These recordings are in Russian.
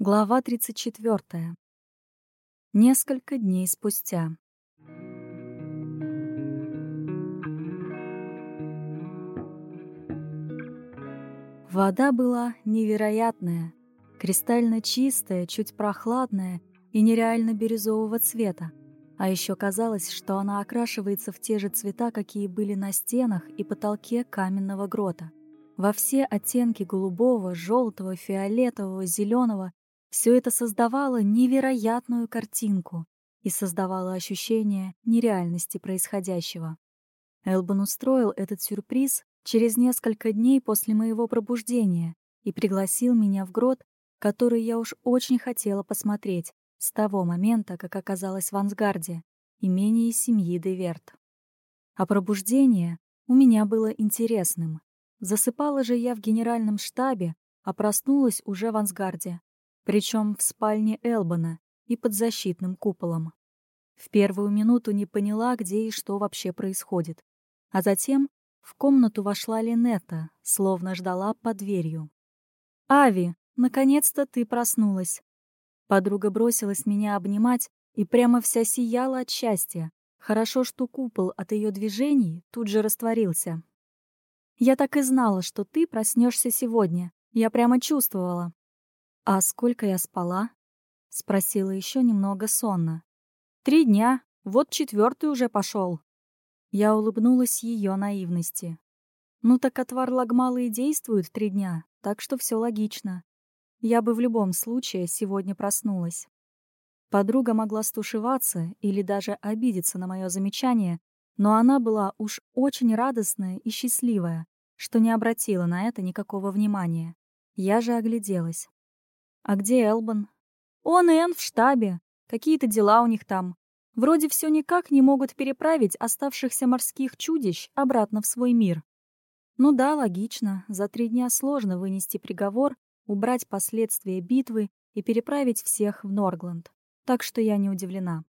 Глава 34. Несколько дней спустя. Вода была невероятная, кристально чистая, чуть прохладная и нереально бирюзового цвета. А еще казалось, что она окрашивается в те же цвета, какие были на стенах и потолке каменного грота. Во все оттенки голубого, желтого, фиолетового, зеленого все это создавало невероятную картинку и создавало ощущение нереальности происходящего. Элбан устроил этот сюрприз через несколько дней после моего пробуждения и пригласил меня в грот, который я уж очень хотела посмотреть с того момента, как оказалась в Ансгарде, имении семьи Деверт. А пробуждение у меня было интересным. Засыпала же я в генеральном штабе, а проснулась уже в Ансгарде, причем в спальне Элбана и под защитным куполом. В первую минуту не поняла, где и что вообще происходит. А затем в комнату вошла Линетта, словно ждала под дверью. «Ави, наконец-то ты проснулась!» Подруга бросилась меня обнимать и прямо вся сияла от счастья. Хорошо, что купол от ее движений тут же растворился. «Я так и знала, что ты проснешься сегодня. Я прямо чувствовала», «А сколько я спала?» — спросила еще немного сонно. «Три дня. Вот четвертый уже пошел». Я улыбнулась ее наивности. «Ну так отвар лагмала и действует три дня, так что все логично. Я бы в любом случае сегодня проснулась». Подруга могла стушеваться или даже обидеться на мое замечание, но она была уж очень радостная и счастливая, что не обратила на это никакого внимания. Я же огляделась. А где Элбан? Он и Энн в штабе. Какие-то дела у них там. Вроде все никак не могут переправить оставшихся морских чудищ обратно в свой мир. Ну да, логично. За три дня сложно вынести приговор, убрать последствия битвы и переправить всех в Норгланд. Так что я не удивлена.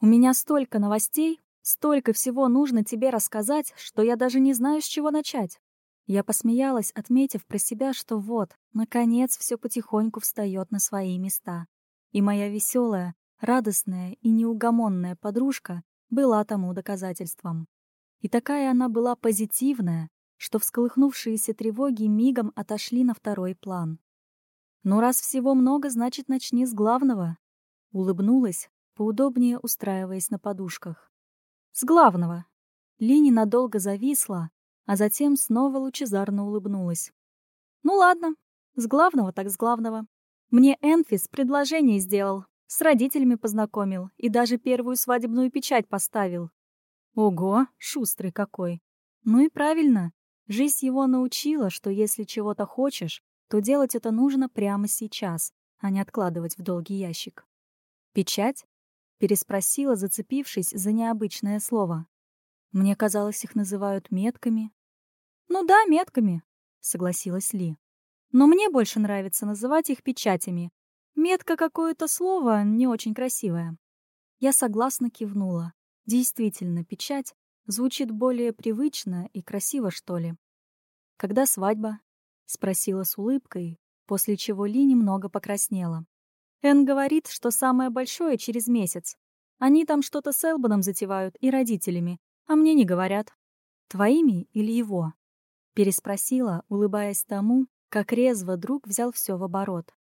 У меня столько новостей, столько всего нужно тебе рассказать, что я даже не знаю, с чего начать. Я посмеялась, отметив про себя, что вот, наконец, все потихоньку встает на свои места. И моя веселая, радостная и неугомонная подружка была тому доказательством. И такая она была позитивная, что всколыхнувшиеся тревоги мигом отошли на второй план. «Ну, раз всего много, значит, начни с главного», — улыбнулась, поудобнее устраиваясь на подушках. «С главного». Лини надолго зависла, а затем снова лучезарно улыбнулась. «Ну ладно, с главного так с главного. Мне Энфис предложение сделал, с родителями познакомил и даже первую свадебную печать поставил. Ого, шустрый какой. Ну и правильно. Жизнь его научила, что если чего-то хочешь, то делать это нужно прямо сейчас, а не откладывать в долгий ящик. «Печать?» — переспросила, зацепившись за необычное слово. Мне казалось, их называют метками, «Ну да, метками», — согласилась Ли. «Но мне больше нравится называть их печатями. Метка какое-то слово не очень красивое». Я согласно кивнула. Действительно, печать звучит более привычно и красиво, что ли. «Когда свадьба?» — спросила с улыбкой, после чего Ли немного покраснела. Эн говорит, что самое большое через месяц. Они там что-то с Элбаном затевают и родителями, а мне не говорят. Твоими или его? Переспросила, улыбаясь тому, как резво друг взял все в оборот.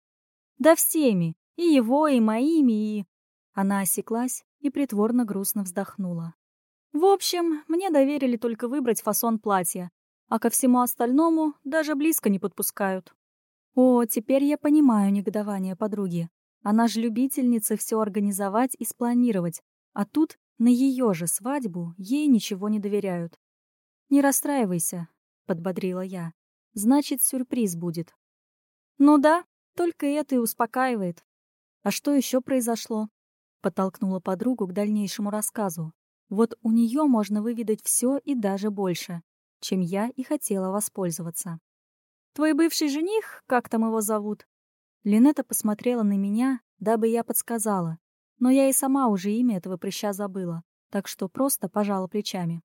«Да всеми! И его, и моими, и...» Она осеклась и притворно грустно вздохнула. «В общем, мне доверили только выбрать фасон платья, а ко всему остальному даже близко не подпускают». О, теперь я понимаю негодование подруги. Она же любительница все организовать и спланировать, а тут на ее же свадьбу ей ничего не доверяют. Не расстраивайся, подбодрила я. Значит, сюрприз будет. Ну да, только это и успокаивает. А что еще произошло? Подтолкнула подругу к дальнейшему рассказу. Вот у нее можно выведать все и даже больше, чем я и хотела воспользоваться. Твой бывший жених, как там его зовут? Линета посмотрела на меня, дабы я подсказала, но я и сама уже имя этого прыща забыла, так что просто пожала плечами.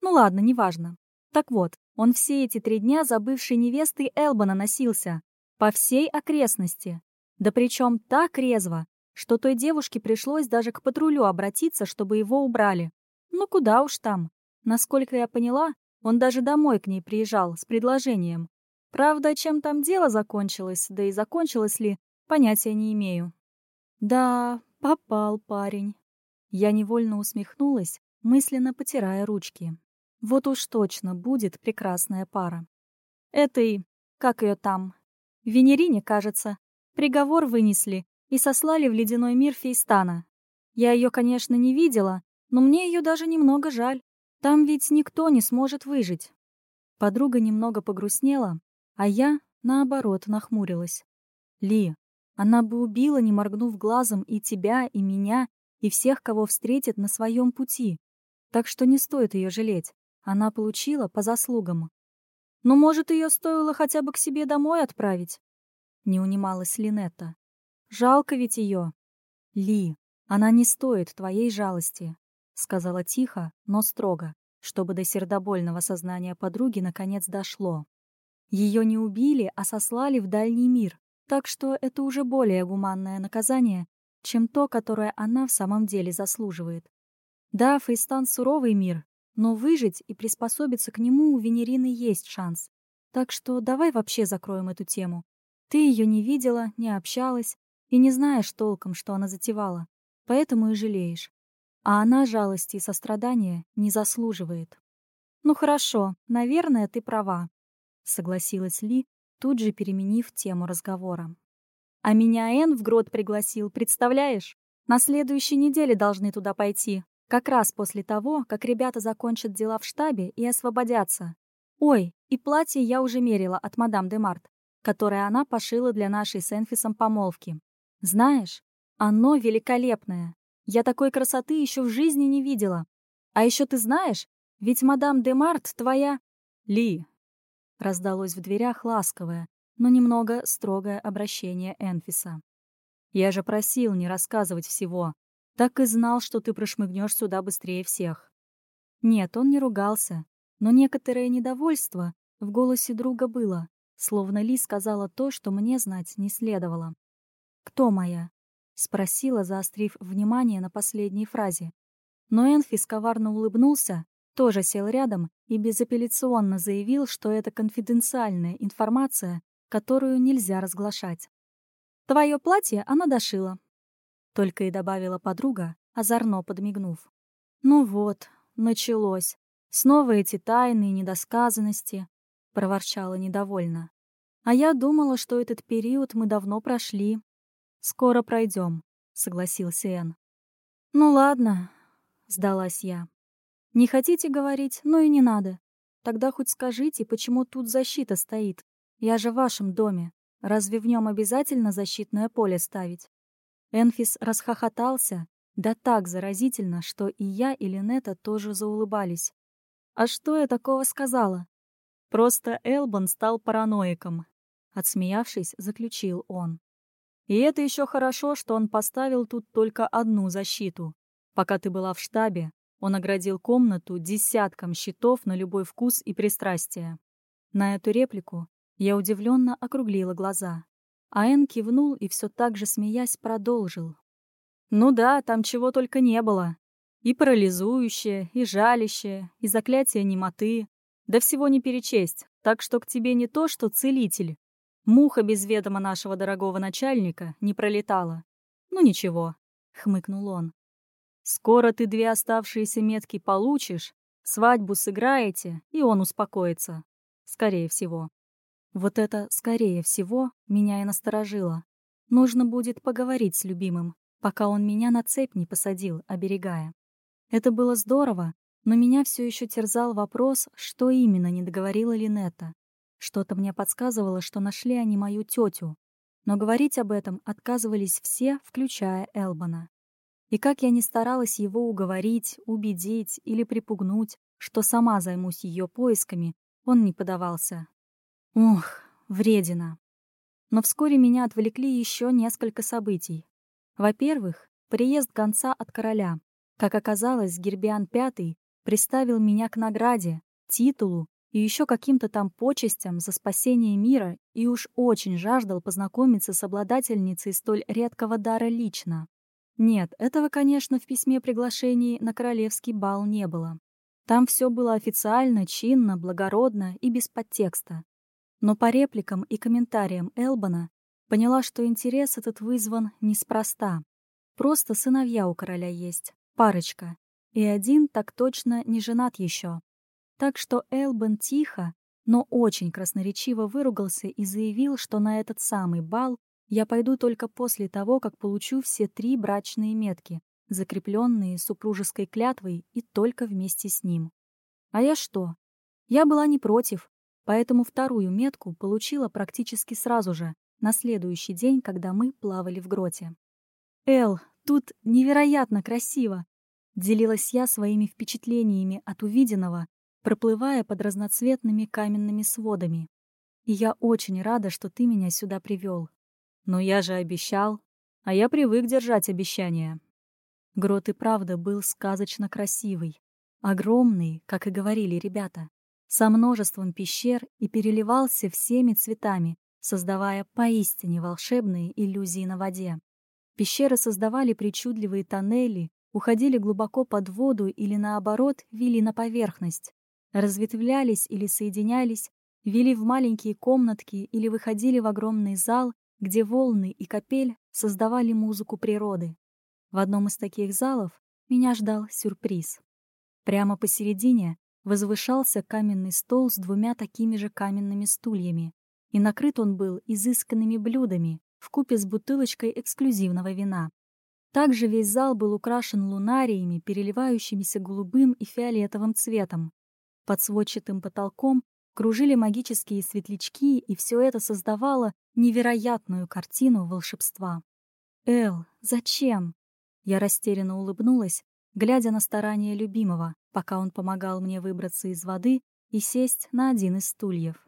Ну ладно, неважно. Так вот, он все эти три дня за бывшей невестой Элбана носился. По всей окрестности. Да причем так резво, что той девушке пришлось даже к патрулю обратиться, чтобы его убрали. Ну куда уж там. Насколько я поняла, он даже домой к ней приезжал с предложением. Правда, чем там дело закончилось, да и закончилось ли, понятия не имею. Да, попал парень. Я невольно усмехнулась, мысленно потирая ручки. Вот уж точно будет прекрасная пара. Этой, как ее там, Венерине, кажется, приговор вынесли и сослали в ледяной мир Фейстана. Я ее, конечно, не видела, но мне ее даже немного жаль. Там ведь никто не сможет выжить. Подруга немного погрустнела, а я, наоборот, нахмурилась. Ли, она бы убила, не моргнув глазом, и тебя, и меня, и всех, кого встретит на своем пути. Так что не стоит ее жалеть. Она получила по заслугам. Но, может, ее стоило хотя бы к себе домой отправить? Не унималась Линетта. Жалко ведь ее. Ли, она не стоит твоей жалости, сказала тихо, но строго, чтобы до сердобольного сознания подруги наконец дошло. Ее не убили, а сослали в дальний мир, так что это уже более гуманное наказание, чем то, которое она в самом деле заслуживает. Да, Фейстан — суровый мир, но выжить и приспособиться к нему у Венерины есть шанс. Так что давай вообще закроем эту тему. Ты ее не видела, не общалась и не знаешь толком, что она затевала, поэтому и жалеешь. А она жалости и сострадания не заслуживает. «Ну хорошо, наверное, ты права», — согласилась Ли, тут же переменив тему разговора. «А меня Эн в грот пригласил, представляешь? На следующей неделе должны туда пойти, как раз после того, как ребята закончат дела в штабе и освободятся. Ой, и платье я уже мерила от мадам де Март, которое она пошила для нашей с Энфисом помолвки. Знаешь, оно великолепное. Я такой красоты еще в жизни не видела. А еще ты знаешь, ведь мадам де Март твоя... Ли, Раздалось в дверях ласковое, но немного строгое обращение Энфиса. «Я же просил не рассказывать всего. Так и знал, что ты прошмыгнешь сюда быстрее всех». Нет, он не ругался, но некоторое недовольство в голосе друга было, словно Ли сказала то, что мне знать не следовало. «Кто моя?» — спросила, заострив внимание на последней фразе. Но Энфис коварно улыбнулся, тоже сел рядом и безапелляционно заявил, что это конфиденциальная информация, которую нельзя разглашать. «Твое платье она дошила», — только и добавила подруга, озорно подмигнув. «Ну вот, началось. Снова эти тайны и недосказанности», — проворчала недовольно. «А я думала, что этот период мы давно прошли». «Скоро пройдем», — согласился Эн. «Ну ладно», — сдалась я. Не хотите говорить, но и не надо. Тогда хоть скажите, почему тут защита стоит? Я же в вашем доме. Разве в нем обязательно защитное поле ставить? Энфис расхохотался, да так заразительно, что и я, и Линета тоже заулыбались. А что я такого сказала? Просто Элбан стал параноиком. Отсмеявшись, заключил он. И это еще хорошо, что он поставил тут только одну защиту. Пока ты была в штабе, он оградил комнату десятком щитов на любой вкус и пристрастие. На эту реплику я удивленно округлила глаза. А Эн кивнул и все так же, смеясь, продолжил. «Ну да, там чего только не было. И парализующее, и жалящее, и заклятие немоты. Да всего не перечесть, так что к тебе не то, что целитель. Муха без ведома нашего дорогого начальника не пролетала. Ну ничего», — хмыкнул он. Скоро ты две оставшиеся метки получишь, свадьбу сыграете, и он успокоится. Скорее всего. Вот это «скорее всего» меня и насторожило. Нужно будет поговорить с любимым, пока он меня на цепь не посадил, оберегая. Это было здорово, но меня все еще терзал вопрос, что именно не договорила Линетта. Что-то мне подсказывало, что нашли они мою тетю. Но говорить об этом отказывались все, включая Элбана. И как я ни старалась его уговорить, убедить или припугнуть, что сама займусь ее поисками, он не подавался. Ух, вредина. Но вскоре меня отвлекли еще несколько событий. Во-первых, приезд гонца от короля. Как оказалось, Гербиан V приставил меня к награде, титулу и еще каким-то там почестям за спасение мира и уж очень жаждал познакомиться с обладательницей столь редкого дара лично. Нет, этого, конечно, в письме приглашений на королевский бал не было. Там все было официально, чинно, благородно и без подтекста. Но по репликам и комментариям Элбана поняла, что интерес этот вызван неспроста. Просто сыновья у короля есть, парочка, и один так точно не женат еще. Так что Элбан тихо, но очень красноречиво выругался и заявил, что на этот самый бал я пойду только после того, как получу все три брачные метки, закрепленные супружеской клятвой и только вместе с ним. А я что? Я была не против, поэтому вторую метку получила практически сразу же, на следующий день, когда мы плавали в гроте. «Эл, тут невероятно красиво!» — делилась я своими впечатлениями от увиденного, проплывая под разноцветными каменными сводами. «И я очень рада, что ты меня сюда привел. Но я же обещал, а я привык держать обещания». Грот и правда был сказочно красивый, огромный, как и говорили ребята, со множеством пещер и переливался всеми цветами, создавая поистине волшебные иллюзии на воде. Пещеры создавали причудливые тоннели, уходили глубоко под воду или, наоборот, вели на поверхность, разветвлялись или соединялись, вели в маленькие комнатки или выходили в огромный зал, где волны и капель создавали музыку природы. В одном из таких залов меня ждал сюрприз. Прямо посередине возвышался каменный стол с двумя такими же каменными стульями, и накрыт он был изысканными блюдами в купе с бутылочкой эксклюзивного вина. Также весь зал был украшен лунариями, переливающимися голубым и фиолетовым цветом. Под сводчатым потолком кружили магические светлячки, и все это создавало невероятную картину волшебства. «Эл, зачем?» Я растерянно улыбнулась, глядя на старания любимого, пока он помогал мне выбраться из воды и сесть на один из стульев.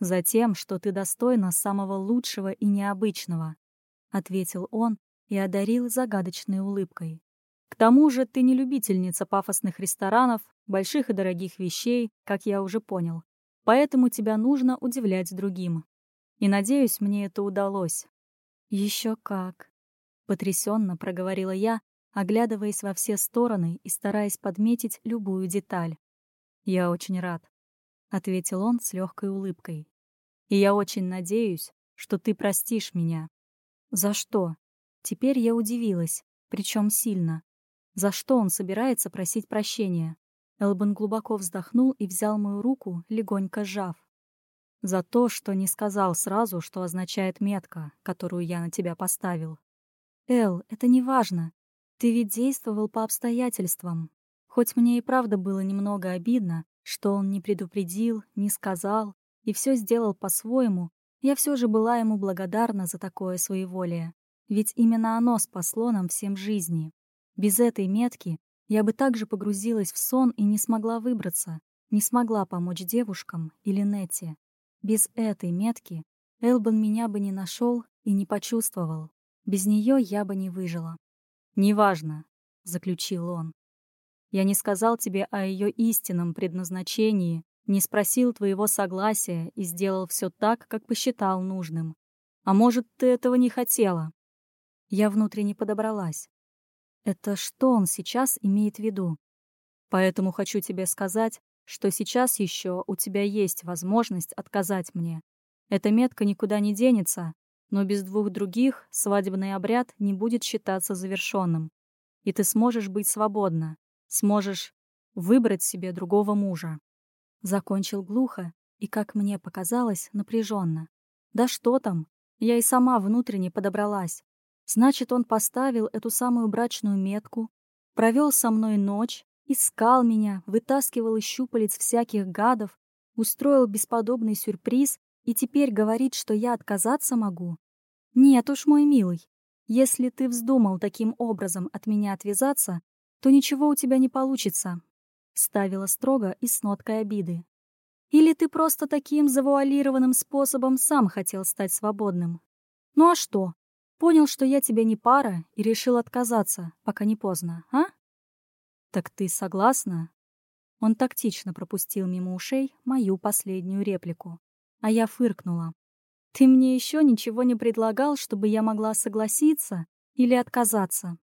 «Затем, что ты достойна самого лучшего и необычного», — ответил он и одарил загадочной улыбкой. «К тому же ты не любительница пафосных ресторанов, больших и дорогих вещей, как я уже понял, поэтому тебя нужно удивлять другим. И, надеюсь, мне это удалось». «Еще как», Потрясенно проговорила я, оглядываясь во все стороны и стараясь подметить любую деталь. «Я очень рад», — ответил он с легкой улыбкой. «И я очень надеюсь, что ты простишь меня». «За что?» Теперь я удивилась, причем сильно. За что он собирается просить прощения? Элбан глубоко вздохнул и взял мою руку, легонько сжав. «За то, что не сказал сразу, что означает метка, которую я на тебя поставил. «Эл, это не важно. Ты ведь действовал по обстоятельствам. Хоть мне и правда было немного обидно, что он не предупредил, не сказал и все сделал по-своему, я все же была ему благодарна за такое своеволие. Ведь именно оно спасло нам всем жизни. Без этой метки я бы также погрузилась в сон и не смогла выбраться, не смогла помочь девушкам или Нетте. Без этой метки Элбан меня бы не нашел и не почувствовал. Без нее я бы не выжила. «Неважно», — заключил он. «Я не сказал тебе о ее истинном предназначении, не спросил твоего согласия и сделал все так, как посчитал нужным. А может, ты этого не хотела?» Я внутренне подобралась. Это что он сейчас имеет в виду? Поэтому хочу тебе сказать, что сейчас еще у тебя есть возможность отказать мне. Эта метка никуда не денется, но без двух других свадебный обряд не будет считаться завершенным. И ты сможешь быть свободна, сможешь выбрать себе другого мужа. Закончил глухо и, как мне показалось, напряженно. Да что там, я и сама внутренне подобралась. Значит, он поставил эту самую брачную метку, провел со мной ночь, искал меня, вытаскивал из щупалец всяких гадов, устроил бесподобный сюрприз и теперь говорит, что я отказаться могу? Нет уж, мой милый, если ты вздумал таким образом от меня отвязаться, то ничего у тебя не получится. Ставила строго и с ноткой обиды. Или ты просто таким завуалированным способом сам хотел стать свободным? Ну а что? Понял, что я тебе не пара и решил отказаться, пока не поздно, а? Так ты согласна? Он тактично пропустил мимо ушей мою последнюю реплику. А я фыркнула. «Ты мне еще ничего не предлагал, чтобы я могла согласиться или отказаться?»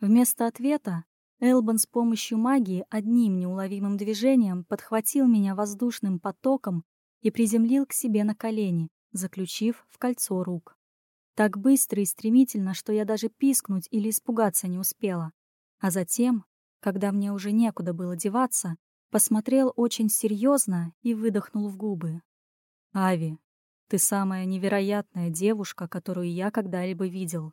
Вместо ответа Элбан с помощью магии одним неуловимым движением подхватил меня воздушным потоком и приземлил к себе на колени, заключив в кольцо рук. Так быстро и стремительно, что я даже пискнуть или испугаться не успела. А затем, когда мне уже некуда было деваться, посмотрел очень серьезно и выдохнул в губы. «Ави, ты самая невероятная девушка, которую я когда-либо видел.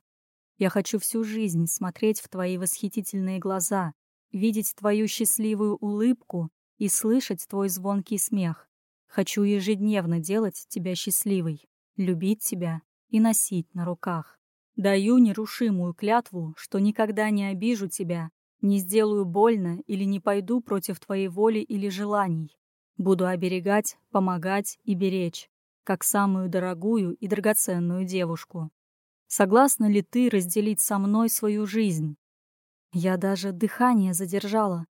Я хочу всю жизнь смотреть в твои восхитительные глаза, видеть твою счастливую улыбку и слышать твой звонкий смех. Хочу ежедневно делать тебя счастливой, любить тебя и носить на руках. Даю нерушимую клятву, что никогда не обижу тебя, не сделаю больно или не пойду против твоей воли или желаний. Буду оберегать, помогать и беречь, как самую дорогую и драгоценную девушку. Согласна ли ты разделить со мной свою жизнь? Я даже дыхание задержала.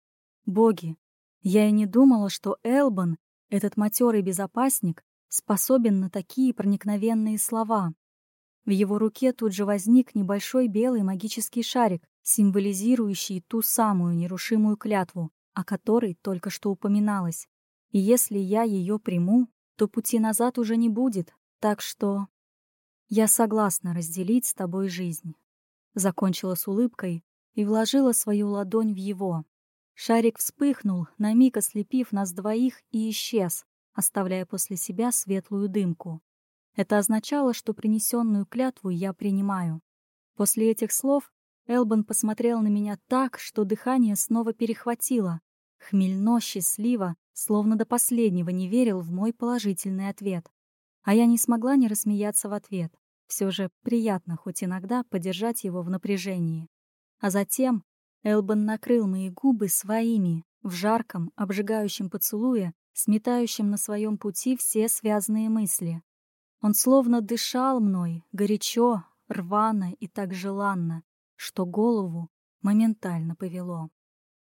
Боги, я и не думала, что Элбан, этот матерый безопасник, способен на такие проникновенные слова. В его руке тут же возник небольшой белый магический шарик, символизирующий ту самую нерушимую клятву, о которой только что упоминалось. И если я ее приму, то пути назад уже не будет, так что... Я согласна разделить с тобой жизнь. Закончила с улыбкой и вложила свою ладонь в его. Шарик вспыхнул, на миг ослепив нас двоих, и исчез, оставляя после себя светлую дымку. Это означало, что принесенную клятву я принимаю. После этих слов Элбан посмотрел на меня так, что дыхание снова перехватило. Хмельно, счастливо, словно до последнего не верил в мой положительный ответ. А я не смогла не рассмеяться в ответ. Все же приятно хоть иногда подержать его в напряжении. А затем Элбан накрыл мои губы своими, в жарком, обжигающем поцелуе, сметающем на своем пути все связанные мысли. Он словно дышал мной, горячо, рвано и так желанно, что голову моментально повело.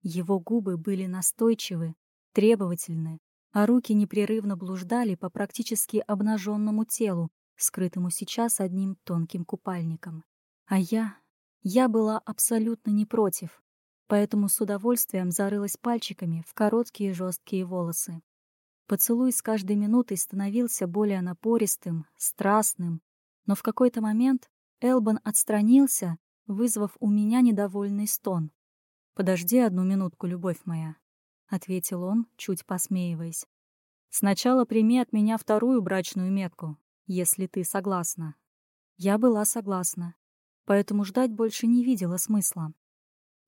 Его губы были настойчивы, требовательны, а руки непрерывно блуждали по практически обнаженному телу, скрытому сейчас одним тонким купальником. А я... я была абсолютно не против, поэтому с удовольствием зарылась пальчиками в короткие жесткие волосы. Поцелуй с каждой минутой становился более напористым, страстным, но в какой-то момент Элбан отстранился, вызвав у меня недовольный стон. «Подожди одну минутку, любовь моя», — ответил он, чуть посмеиваясь. «Сначала прими от меня вторую брачную метку, если ты согласна». Я была согласна, поэтому ждать больше не видела смысла.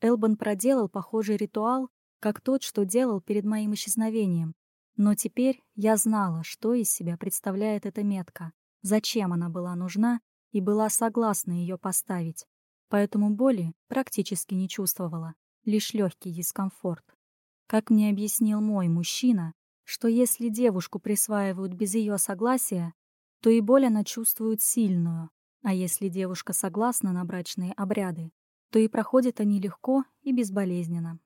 Элбан проделал похожий ритуал, как тот, что делал перед моим исчезновением, но теперь я знала, что из себя представляет эта метка, зачем она была нужна и была согласна ее поставить. Поэтому боли практически не чувствовала, лишь легкий дискомфорт. Как мне объяснил мой мужчина, что если девушку присваивают без ее согласия, то и боль она чувствует сильную, а если девушка согласна на брачные обряды, то и проходят они легко и безболезненно.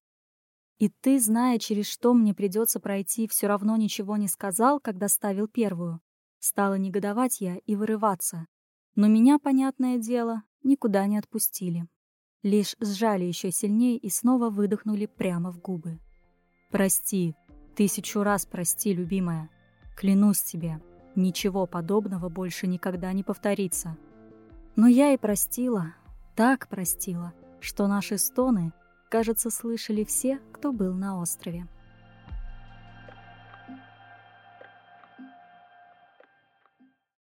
И ты, зная, через что мне придется пройти, все равно ничего не сказал, когда ставил первую. Стала негодовать я и вырываться. Но меня, понятное дело, никуда не отпустили. Лишь сжали еще сильнее и снова выдохнули прямо в губы. «Прости, тысячу раз прости, любимая. Клянусь тебе, ничего подобного больше никогда не повторится». Но я и простила, так простила, что наши стоны кажется, слышали все, кто был на острове.